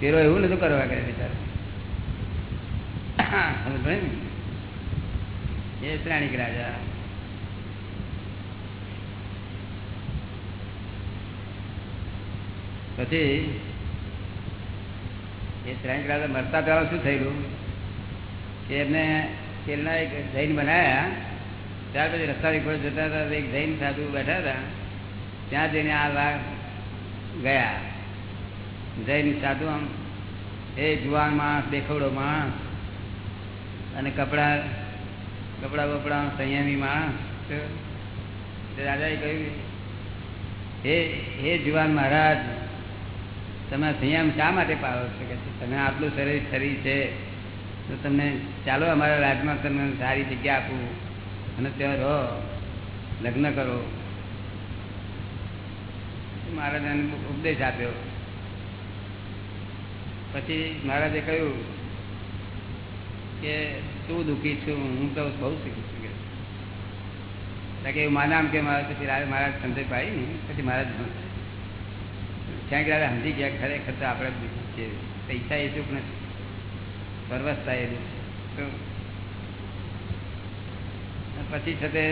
તેરો એવું નતું કરવા કરે બિચારો એ શ્રાણિક રાજા. પછી એ શ્રાણિક રાજા મરતા પહેલા શું થયેલું? કે એમને તેલના એક જૈન બનાવ્યા ત્યાર પછી રસ્તા ઉપર જતા હતા, એક જૈન સાધુ બેઠા હતા. ત્યાં જઈને આ લાગ ગયા. જઈને સાધુ આમ, એ જુવાન માણસ દેખવડો માણસ અને કપડા કપડા બપડા સંયમી માણસ. રાજાએ કહ્યું, હે હે જુવાન મહારાજ, તમે સંયમ શા માટે પાડો છો? કે તમે આટલું શરીર શરીર છે, તો તમને ચાલો અમારા રાજમાં તમને સારી જગ્યા આપું અને ત્યાં રહો, લગ્ન કરો. મહારાજ એને ઉપદેશ આપ્યો. પછી મહારાજે કહ્યું કે તું દુઃખી છું, હું તો બહુ સુખી છું કે. એવું માનામ કે મારા પછી મહારાજ સંદેશ પાડી પછી મહારાજ ક્યાંક દાદા સમજી ગયા ખરેખર તો આપણે છે પૈસા એ સુખ નથી. પરવસતા એ પછી છે તે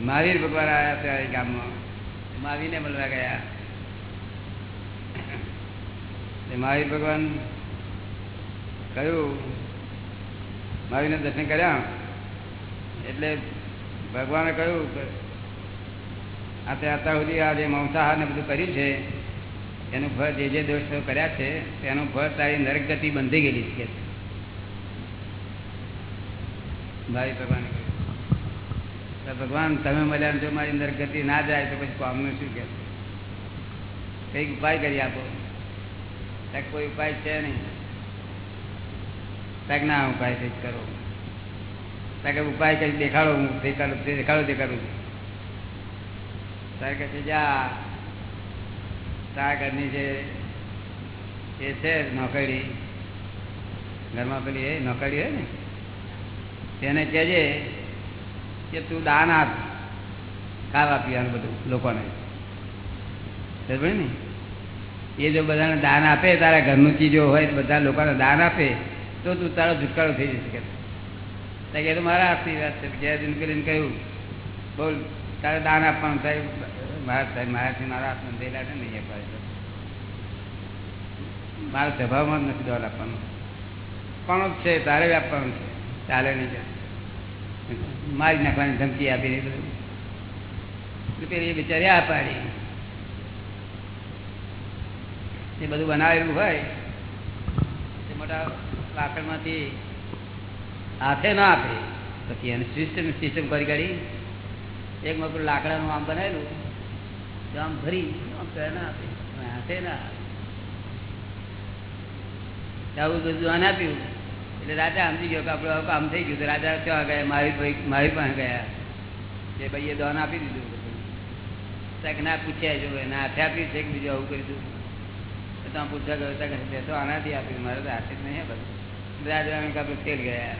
મહાવીર ભગવાન આવ્યા ત્યાં ગામમાં. મહાવીરને મળવા ગયા. મહાવીર ભગવાન કહ્યું મહાવીરને દર્શન કર્યા? એટલે ભગવાને કહ્યું આ તે અત્યાર સુધી આ જે મંસાહાર ને બધું કર્યું છે, એનું ફળ જે જે દોષ કર્યા છે, તેનું ફળ તારી નરક ગતિ બંધી ગયેલી છે. ભાઈ ભગવાન ભગવાન, તમે મળ્યા જો મારી અંદર ગતિ ના જાય તો પછી કોમનું શું કે કંઈક ઉપાય કરી આપો. ત્યાં કોઈ ઉપાય છે નહીં. ત્યાં ના ઉપાય કંઈક કરો. ત્યાં કે ઉપાય કઈ દેખાડો હું, દેખાડો દેખાડો, દેખાડું. તારે કે છે, જા, તારા ઘરની જે, એ છે નોકરી. ઘરમાં પેલી એ નોકરી હોય ને, તેને કહેજે કે તું દાન આપ. ખાવા પીવાનું બધું લોકોને. ને? એ જો બધાને દાન આપે, તારા ઘરનું ચીજો હોય બધા લોકોને દાન આપે, તો તું તારો છુટકારો થઈ જશે કે તો મારા આપતી વાત છે. જયદીન કરીને કહ્યું, બોલ, તારે દાન આપવાનું થાય? મારા સાહેબ, મારાથી મારા હાથમાં થયેલા છે નહીં અપાય મારા સ્વભાવમાં જ નથી દોડ આપવાનું. પણ છે? તારે આપવાનું છે. ચાલે નહીં કે મારી નાખવાની ધમકી આપી એ પેલી બિચારી આ પાડી. એ બધું બનાવેલું હોય, એ મોટા લાકડમાંથી હાથે ના આપે. પછી એને સિસ્ટમ સિસ્ટમ કરી કાઢી, એક મોટું લાકડાનું આમ બનાવેલું, તો આમ ભરી, આમ ના આપે હાથે ના આવું બધું આને આપ્યું. એટલે રાજા સમજી ગયો કે આપણું કામ થઈ ગયું રાજા ક્યાં ગયા? મારી ભાઈ મારી પાસે ગયા. એ ભાઈએ દોન આપી દીધું. ના, પૂછ્યા જો ના હાથે આપ્યું છે. કે બીજું આવું કરી દીધું તો આમ પૂછવા ગયો ત્યાં તો આનાથી આપ્યું મારે તો હાથે જ નહીં બધું. રાજા આપણે ફેલ ગયા.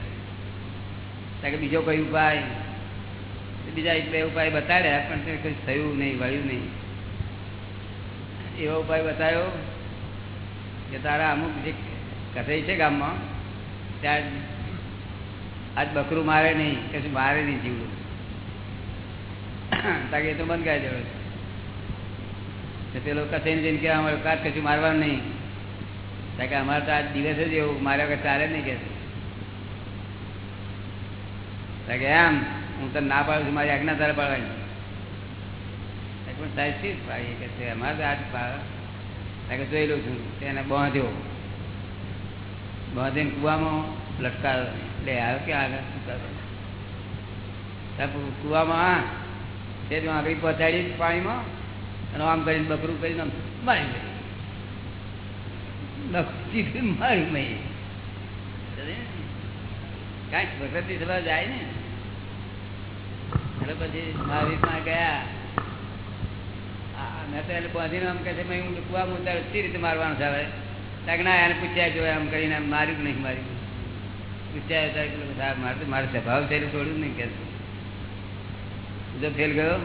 ત્યાં કે બીજો કઈ ઉપાય? બીજા એક બે ઉપાય બતાડ્યા, પણ તે કંઈ થયું નહીં, વળ્યું નહીં. એવો ઉપાય બતાવ્યો કે તારા અમુક જે કથાઈ છે ગામમાં ત્યાં આજ બકરું મારે નહીં કશું મારે નહીં જીવડું તાકે એ તો બંધ કરી દેવો છે. પેલો કથાઈને જઈને કહેવા અમારે કાચ કશું મારવાનું નહીં. તાકે અમારે તો આજ દિવસ જ એવું માર્યા વગર ચાલે નહીં કે તાકે એમ, હું તને ના પાડું છું, મારી આજ્ઞા તારે પાડવાની. પણ સાહેબ શી પાડી કે છે? અમારે તો આજ પાડે જોઈ લઉં છું, તેને બાંધ્યો. બાંધીને કુવામાં લટકાયો લે આવ્યો કે આગળ કુવામાં તે આગળ પહોંચાડી પાણીમાં અને આમ કરીને બકરું કરીને મારી મળી મારી મળી કાંઈક ભગવતી સભા જાય ને. એટલે પછી મહાવીરમાં ગયા. મેં તો એને બાંધીને આમ કહે છે હું કુવામાં ઉતારું રીતે મારવાનું છે હવે. ત્યાં ના, એને પૂછ્યા જો એમ કરીને માર્યું નહીં માર્યું. પૂછ્યા સાહેબ મારે મારે સ્વભાવ થયેલું છોડ્યું નહીં. કે જો ફેલ ગયો.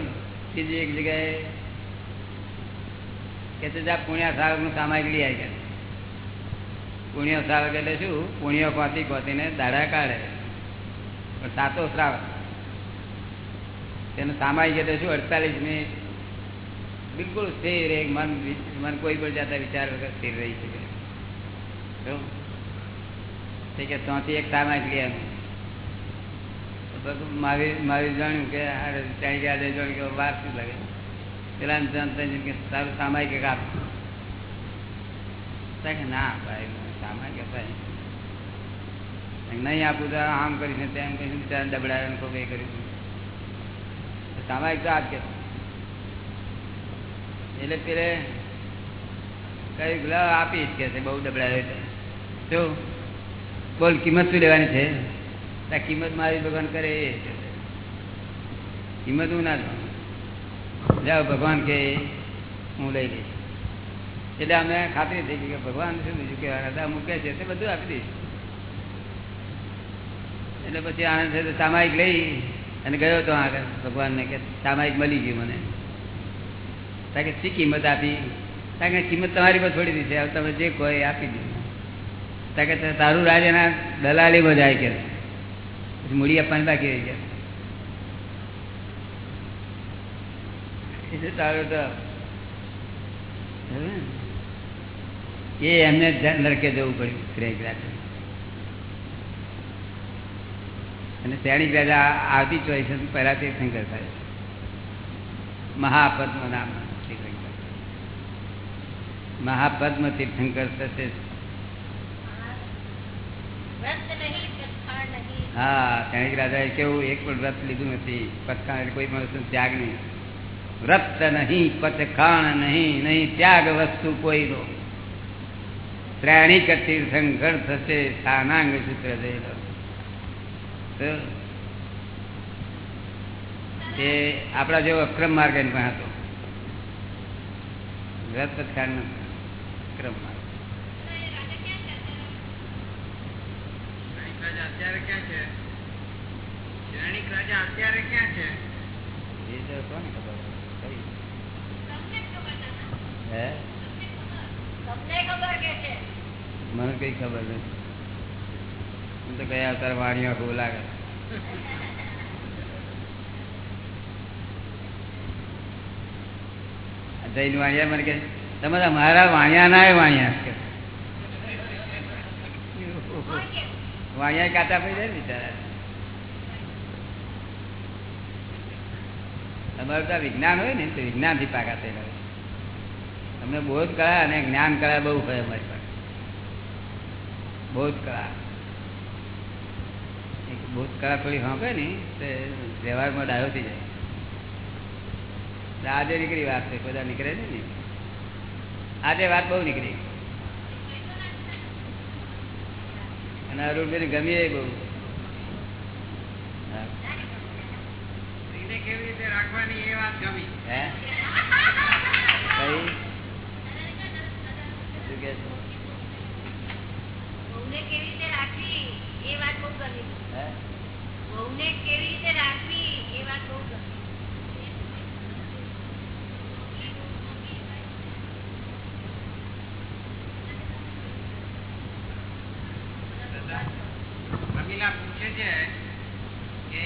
બીજી એક જગ્યાએ કે તે જા, પુણ્યા સાવકનું સામાયિક લઈ આવી. ગયા પુણ્ય શ્રાવક એટલે શું? પુણ્ય કોતી કોતીને દાડા કાઢે. પણ સાતો શ્રાવક તેનું સામાયિક એટલે શું? અડતાલીસ મિનિટ. બિલકુલ સ્થિર, એક મન મન કોઈ પણ જાતા વિચાર વગર સ્થિર રહી શકે. ત્યાંથી એક તાર આવ્યું બધું મારી મારી જાણ્યું કે ત્યાં ગયા જાણ્યું કે વાર શું લાગે. પેલા જાણતા કે તારું સામાયિક એક આપ કે ના ભાઈ સામાયિક અપાય નહીં આપું તો આમ કરીને તેમ કરીને બિચારા દબડાવે કોઈ એ કર્યું સામાયિક તો આપ કે. એટલે પેલે કઈ આપીશ કે બહુ દબડાવે તો. શું બોલ, કિંમત શું લેવાની છે? આ કિંમત મારી ભગવાન કરે એ. કિંમત હું ના જાઓ, ભગવાન કે હું લઈ લઈશ. એટલે અમે ખાતરી થઈ ગઈ કે ભગવાન શું બીજું કહેવાના? મૂકે છે, તે બધું આપી દઈશ. એટલે પછી આનંદ તો સામાયિક લઈ અને ગયો તો આગળ. ભગવાનને કે સામાયિક મળી ગયું મને. કારણ કે શી કિંમત આપી? કારણ કે કિંમત તમારી પર છોડી દીધી હવે તમે જે કોઈ આપી દીધું કે તારું રાજ એના દલાલી જાય કે. મૂડી આપવાની બાકી રહી ગયા. તારું તો એ એમને નરકે જવું પડ્યું શ્રેય અને તેની પહેલા આવતી ચોઈસ પહેલા તીર્થંકર થાય. મહાપદ્મ નામ મહાપદ્મ તીર્થંકર થશે વ્રત નહીં પ્રસ્થાન નહીં હા તેણી રાજાએ કેવું, એક પણ વ્રત લીધું નથી. પથખાણ એટલે કોઈ પણ ત્યાગ નહીં. વ્રત નહીં પથખાણ નહીં નહીં ત્યાગ વસ્તુ કોઈનો. શ્રેણીક તીર્થંકર થશે સ્થાનાંગ સૂત્ર થયેલો એ આપણા જેવો અક્રમ માર્ગ એની પણ હતો. વ્રત પથખાણ અક્રમ માર્ગ. અત્યારે ક્યાં છે? શ્રેણીક રાજા અત્યારે ક્યાં છે? એ તો કોને ખબર? હે? મને કઈ ખબર નથી. હું તો ગયા અવતાર વાણીઓ ખૂબ લાગે. જૈન વાણિયા મને કે તમારા મારા વાણિયા ના વાણિયા. કે વાણિયા કાચા પડી જાય ને બિચારા. તમારું તો વિજ્ઞાન હોય ને, તો વિજ્ઞાનથી પાકા થયેલા હોય. તમને બોધ કળા અને જ્ઞાન કળા બહુ હોય અમારી પાસે. બોધ કળા. એક બોધ કળા થોડી હોંકે ને, તે વ્યવહારમાં ડાયો થઈ જાય. આજે નીકળી વાત છે, બધા નીકળે છે ને. આજે વાત બહુ નીકળી. અને અરુણભાઈ ગમી એ બહુ. હા. સ્ત્રીને કેવી રીતે રાખવાની એ વાત ગમી. હે? કઈ? શું કે છે? વહુને કેવી રીતે રાખવી એ વાત બહુ ગમી. હે? વહુને કેવી રીતે રાખવી એ વાત બહુ ગમી રમીલા પૂછે છે કે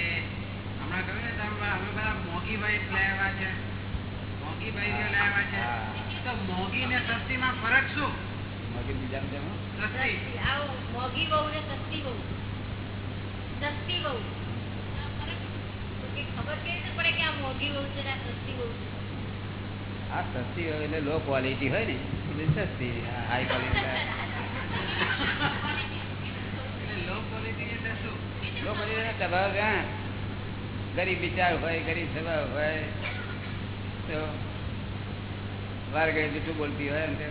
હમણાં કહ્યું ને તમે અમે બધા મોગીભાઈ લાવ્યા છે. મોગીભાઈ લાવ્યા છે. તો મોગી ને સસ્તી. માં ફરક શું ને સસ્તી સસ્તી ખબર કેવી રીતે પડે કે આ મોંઘી વહુ છે ને આ સસ્તી વહુ છે? આ સસ્તી હોય એટલે લો ક્વોલિટી હોય ને એટલે સસ્તી હાઈ ક્વોલિટી લો ક્વોલિટી એટલે શું? લો સ્વભાવ ક્યાં ગરીબ વિચાર હોય ગરીબ સ્વભાવ હોય તો વાર ગઈ જૂઠું બોલતી હોય ને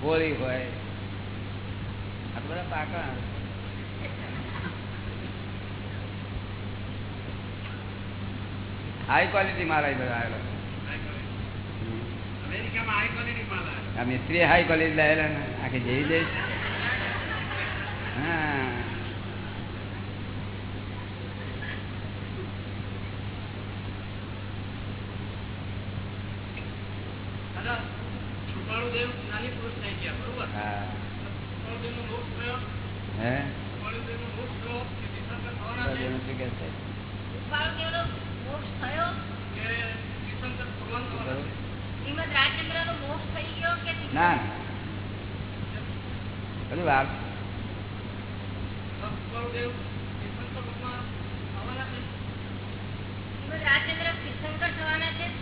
ભોળી હોય. આ બધા પાકા હાઈ ક્વોલિટી મારા બધા આવેલા. આ મિસ્ત્રી હાઈ ક્વોલિટી લાવેલા ને. આખી જેવી જઈશ હા દાદા દાદા કૃપાળુદેવ જ્ઞાની પુરુષ થઈ ગયા બરોબર હા કૃપાળુદેવનો મોક્ષ થયો હે કૃપાળુદેવનો મોક્ષ થયો કે તીર્થંકર થવાના છે એનું શું કે છે કૃપાળુદેવનો મોક્ષ થયો કે તીર્થંકર ભગવાન થવાના છે શ્રીમદ રાજચંદ્રનો મોક્ષ થઈ ગયો કે ના બધું વાર કૃપાળુદેવ તીર્થંકર ભગવાન થવાના છે શ્રીમદ રાજચંદ્ર તીર્થંકર થવાના છે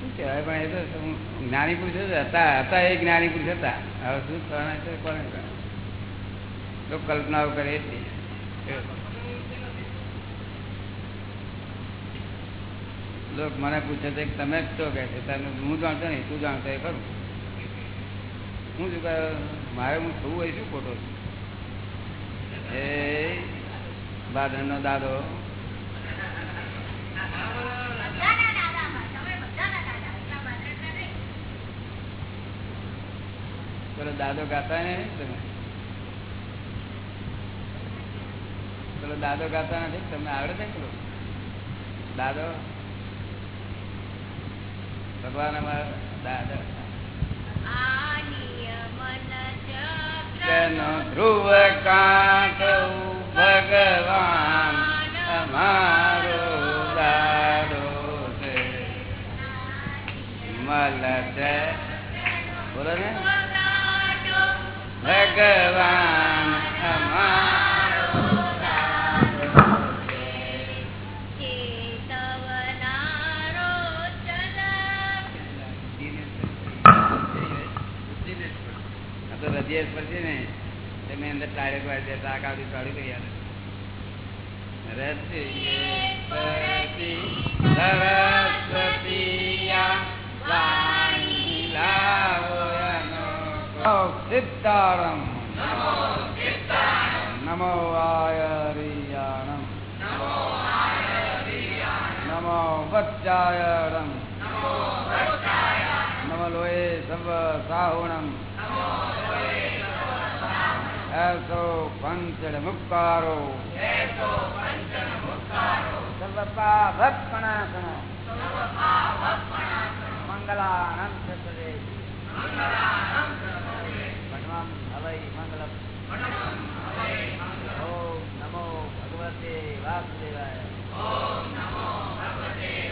શું કહેવાય? પણ એ તો જ્ઞાની પુરુષ હતા. હતા એ જ્ઞાની પુરુષ હતા. હવે શું થવાના છે? કોને? લોકો કલ્પનાઓ કરે એટલી મને પૂછે છે કે તમે જ છે, તમે હું જાણતો નહીં, તું જાણતો એ ખરું? શું કહે મારે હું થવું હોય શું ખોટો છું? એ બાદરનો દાદો. પેલો દાદો ગાતા ને તમે? પેલો દાદો ગાતા નથી, તમને આવડે છે પેલો દાદો? ભગવાન અમારા ધ્રુવ કાંત ભગવાન અમારો દાદો છે. મલ છે. બોલો ને. ભગવાન હૃદય સ્પર્શ છે ને તમે અંદર ટાળે પાડી દે તાક આવતી ચાલુ કરી નમો આયરિયાણમ. નમો વચ્ચાયણમ નમ લોહે સર્વ સાહુણમ એસો પંચડ મુક્તારો મંગલાનંદ મંગલમ. ઓમ નમો ભગવતે વાસુદેવાય. ઓમ નમો ભગવતે